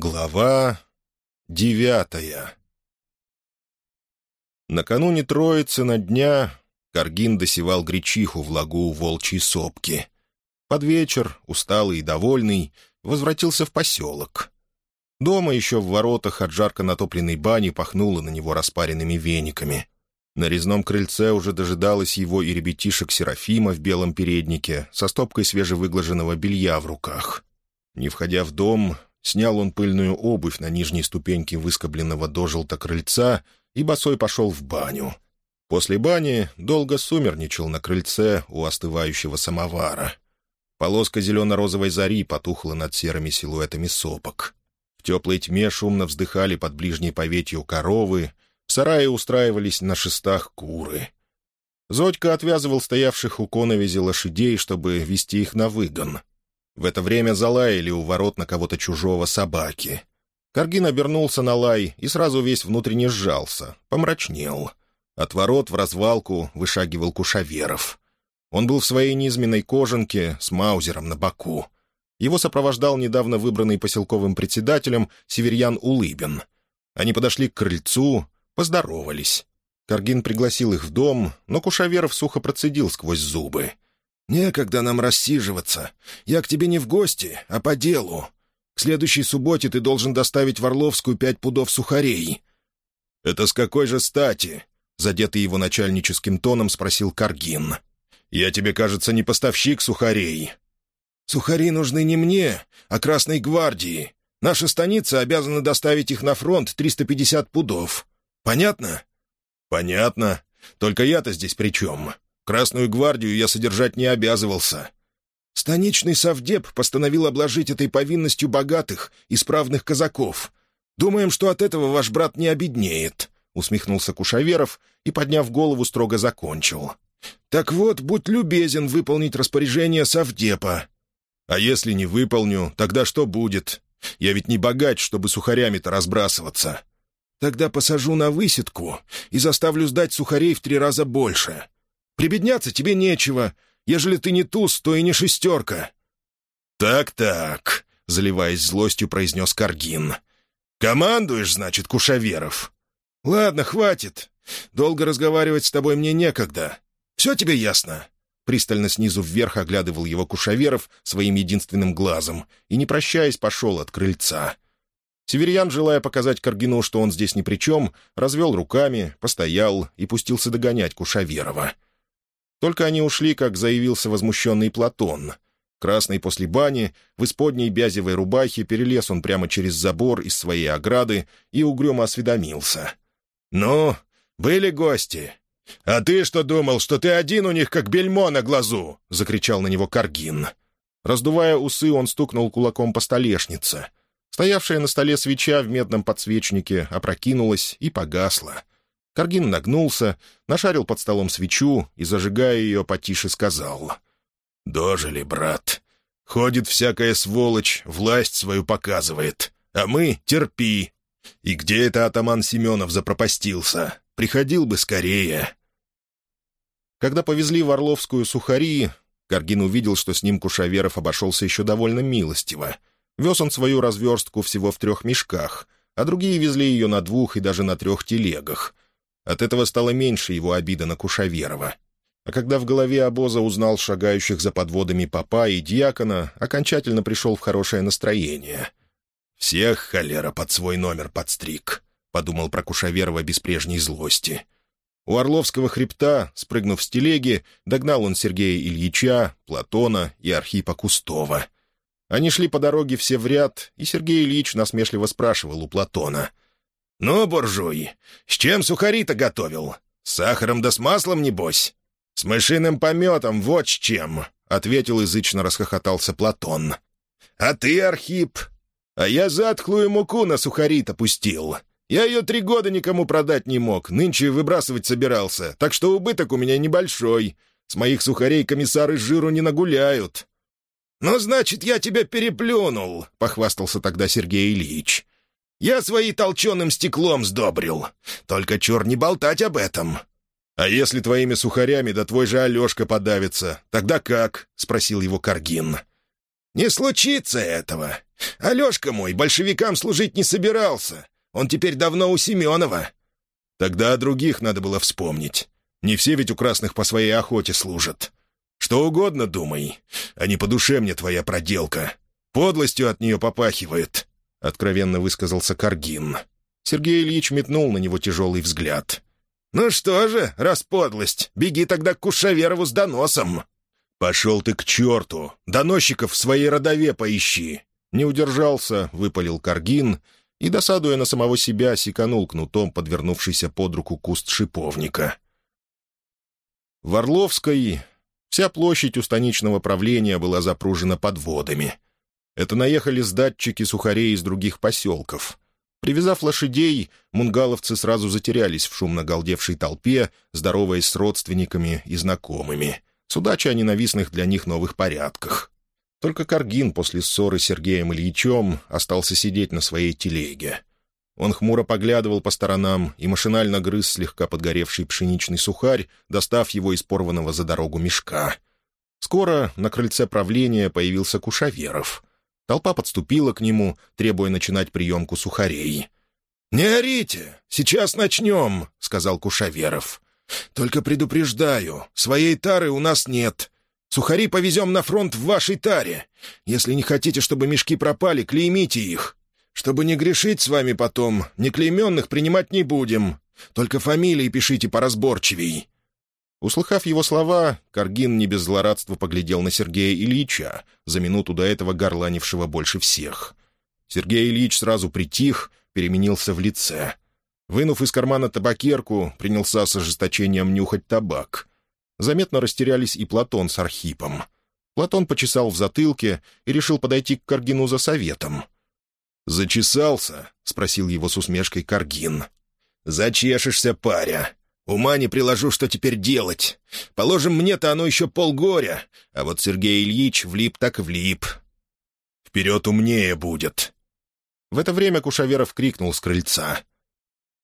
Глава девятая Накануне Троицы на дня Каргин досевал гречиху в лагу волчьей сопки. Под вечер, усталый и довольный, возвратился в поселок. Дома еще в воротах от жарко натопленной бани пахнуло на него распаренными вениками. На резном крыльце уже дожидалась его и ребятишек Серафима в белом переднике со стопкой свежевыглаженного белья в руках. Не входя в дом, Снял он пыльную обувь на нижней ступеньке выскобленного дожелта крыльца и босой пошел в баню. После бани долго сумерничал на крыльце у остывающего самовара. Полоска зелено-розовой зари потухла над серыми силуэтами сопок. В теплой тьме шумно вздыхали под ближней поветью коровы, в сарае устраивались на шестах куры. Зодька отвязывал стоявших у коновизи лошадей, чтобы вести их на выгон. В это время залаяли у ворот на кого-то чужого собаки. Каргин обернулся на лай и сразу весь внутренне сжался, помрачнел. От ворот в развалку вышагивал Кушаверов. Он был в своей низменной кожанке с маузером на боку. Его сопровождал недавно выбранный поселковым председателем Северьян Улыбин. Они подошли к крыльцу, поздоровались. Каргин пригласил их в дом, но Кушаверов сухо процедил сквозь зубы — «Некогда нам рассиживаться. Я к тебе не в гости, а по делу. К следующей субботе ты должен доставить в Орловскую пять пудов сухарей». «Это с какой же стати?» — задетый его начальническим тоном спросил Каргин. «Я тебе, кажется, не поставщик сухарей». «Сухари нужны не мне, а Красной гвардии. Наша станица обязана доставить их на фронт 350 пудов. Понятно?» «Понятно. Только я-то здесь при чем? Красную гвардию я содержать не обязывался. Станичный совдеп постановил обложить этой повинностью богатых, исправных казаков. Думаем, что от этого ваш брат не обеднеет», — усмехнулся Кушаверов и, подняв голову, строго закончил. «Так вот, будь любезен выполнить распоряжение совдепа». «А если не выполню, тогда что будет? Я ведь не богач, чтобы сухарями-то разбрасываться». «Тогда посажу на высидку и заставлю сдать сухарей в три раза больше. Прибедняться тебе нечего. Ежели ты не туз, то и не шестерка». «Так-так», — заливаясь злостью, произнес Каргин. «Командуешь, значит, Кушаверов?» «Ладно, хватит. Долго разговаривать с тобой мне некогда. Все тебе ясно?» Пристально снизу вверх оглядывал его Кушаверов своим единственным глазом и, не прощаясь, пошел от крыльца. Северьян, желая показать Каргину, что он здесь ни при чем, развел руками, постоял и пустился догонять Кушаверова. — только они ушли, как заявился возмущенный Платон. Красный после бани, в исподней бязевой рубахе перелез он прямо через забор из своей ограды и угрюмо осведомился. «Ну, были гости?» «А ты что думал, что ты один у них, как бельмо на глазу?» — закричал на него Каргин. Раздувая усы, он стукнул кулаком по столешнице. Стоявшая на столе свеча в медном подсвечнике опрокинулась и погасла. Каргин нагнулся, нашарил под столом свечу и, зажигая ее, потише сказал. «Дожили, брат. Ходит всякая сволочь, власть свою показывает. А мы — терпи. И где это атаман Семенов запропастился? Приходил бы скорее». Когда повезли в Орловскую сухари, Каргин увидел, что с ним Кушаверов обошелся еще довольно милостиво. Вез он свою разверстку всего в трех мешках, а другие везли ее на двух и даже на трех телегах — от этого стало меньше его обида на Кушаверова. А когда в голове обоза узнал шагающих за подводами папа и дьякона, окончательно пришел в хорошее настроение. «Всех холера под свой номер подстриг», — подумал про Кушаверова без прежней злости. У Орловского хребта, спрыгнув с телеги, догнал он Сергея Ильича, Платона и Архипа Кустова. Они шли по дороге все в ряд, и Сергей Ильич насмешливо спрашивал у Платона — «Ну, буржуй, с чем сухари-то готовил? С сахаром да с маслом, небось?» «С мышиным пометом, вот с чем», — ответил язычно расхохотался Платон. «А ты, Архип?» «А я затхлую муку на сухари-то пустил. Я ее три года никому продать не мог, нынче выбрасывать собирался, так что убыток у меня небольшой. С моих сухарей комиссары жиру не нагуляют». «Ну, значит, я тебя переплюнул», — похвастался тогда Сергей Ильич. Я свои толченым стеклом сдобрил. Только чур не болтать об этом». «А если твоими сухарями да твой же Алешка подавится, тогда как?» — спросил его Каргин. «Не случится этого. Алешка мой большевикам служить не собирался. Он теперь давно у Семенова». «Тогда о других надо было вспомнить. Не все ведь у красных по своей охоте служат. Что угодно думай, а не по душе мне твоя проделка. Подлостью от нее попахивает», — откровенно высказался Каргин. Сергей Ильич метнул на него тяжелый взгляд. «Ну что же, раз подлость, беги тогда к Кушаверову с доносом». «Пошел ты к черту! Доносчиков в своей родове поищи!» Не удержался, выпалил Каргин и, досадуя на самого себя, секанул кнутом подвернувшийся под руку куст шиповника. В Орловской вся площадь у станичного правления была запружена подводами. Это наехали с датчики сухарей из других поселков. Привязав лошадей, мунгаловцы сразу затерялись в шумно галдевшей толпе, здороваясь с родственниками и знакомыми, судача о ненавистных для них новых порядках. Только Каргин после ссоры с Сергеем Ильичем остался сидеть на своей телеге. Он хмуро поглядывал по сторонам и машинально грыз слегка подгоревший пшеничный сухарь, достав его из порванного за дорогу мешка. Скоро на крыльце правления появился Кушаверов. Толпа подступила к нему, требуя начинать приемку сухарей. «Не орите! Сейчас начнем!» — сказал Кушаверов. «Только предупреждаю, своей тары у нас нет. Сухари повезем на фронт в вашей таре. Если не хотите, чтобы мешки пропали, клеймите их. Чтобы не грешить с вами потом, неклейменных принимать не будем. Только фамилии пишите поразборчивей». Услыхав его слова, Каргин не без злорадства поглядел на Сергея Ильича, за минуту до этого горланившего больше всех. Сергей Ильич сразу притих, переменился в лице. Вынув из кармана табакерку, принялся с ожесточением нюхать табак. Заметно растерялись и Платон с Архипом. Платон почесал в затылке и решил подойти к Каргину за советом. «Зачесался?» — спросил его с усмешкой Каргин. «Зачешешься, паря. Ума не приложу, что теперь делать. Положим, мне-то оно еще полгоря, а вот Сергей Ильич влип так влип. Вперед умнее будет». В это время Кушаверов крикнул с крыльца.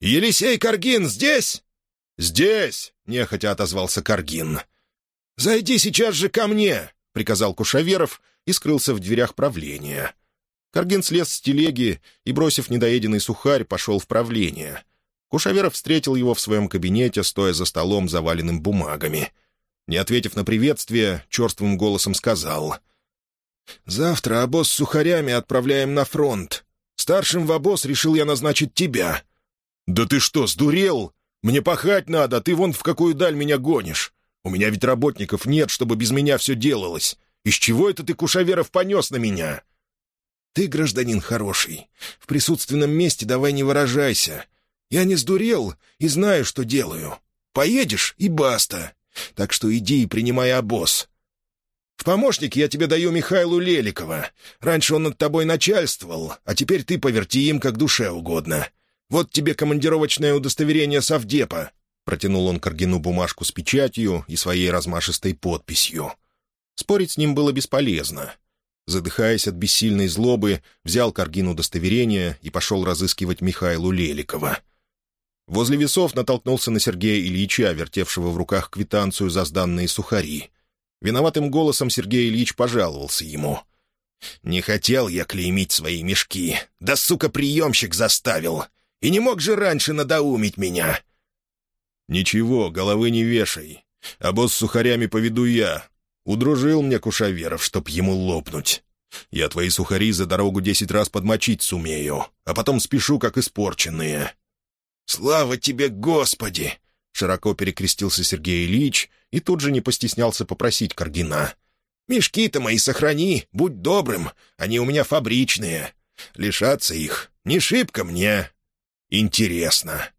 «Елисей Каргин здесь?» «Здесь!» — нехотя отозвался Каргин. «Зайди сейчас же ко мне!» — приказал Кушаверов и скрылся в дверях правления. Каргин слез с телеги и, бросив недоеденный сухарь, пошел в правление. Кушаверов встретил его в своем кабинете, стоя за столом, заваленным бумагами. Не ответив на приветствие, черствым голосом сказал. «Завтра обоз с сухарями отправляем на фронт. Старшим в обоз решил я назначить тебя». «Да ты что, сдурел? Мне пахать надо, ты вон в какую даль меня гонишь. У меня ведь работников нет, чтобы без меня все делалось. Из чего это ты, Кушаверов, понес на меня?» «Ты, гражданин хороший, в присутственном месте давай не выражайся. Я не сдурел и знаю, что делаю. Поедешь — и баста. Так что иди и принимай обоз. В помощник я тебе даю Михайлу Леликова. Раньше он над тобой начальствовал, а теперь ты поверти им, как душе угодно. Вот тебе командировочное удостоверение совдепа». Протянул он Каргину бумажку с печатью и своей размашистой подписью. Спорить с ним было бесполезно. Задыхаясь от бессильной злобы, взял Каргин удостоверение и пошел разыскивать Михаилу Леликова. Возле весов натолкнулся на Сергея Ильича, вертевшего в руках квитанцию за сданные сухари. Виноватым голосом Сергей Ильич пожаловался ему. «Не хотел я клеймить свои мешки. Да, сука, приемщик заставил. И не мог же раньше надоумить меня!» «Ничего, головы не вешай. А босс с сухарями поведу я. Удружил мне Кушаверов, чтоб ему лопнуть. Я твои сухари за дорогу десять раз подмочить сумею, а потом спешу, как испорченные». «Слава тебе, Господи!» — широко перекрестился Сергей Ильич и тут же не постеснялся попросить Каргина. «Мешки-то мои сохрани, будь добрым, они у меня фабричные. Лишаться их не шибко мне, Интересно.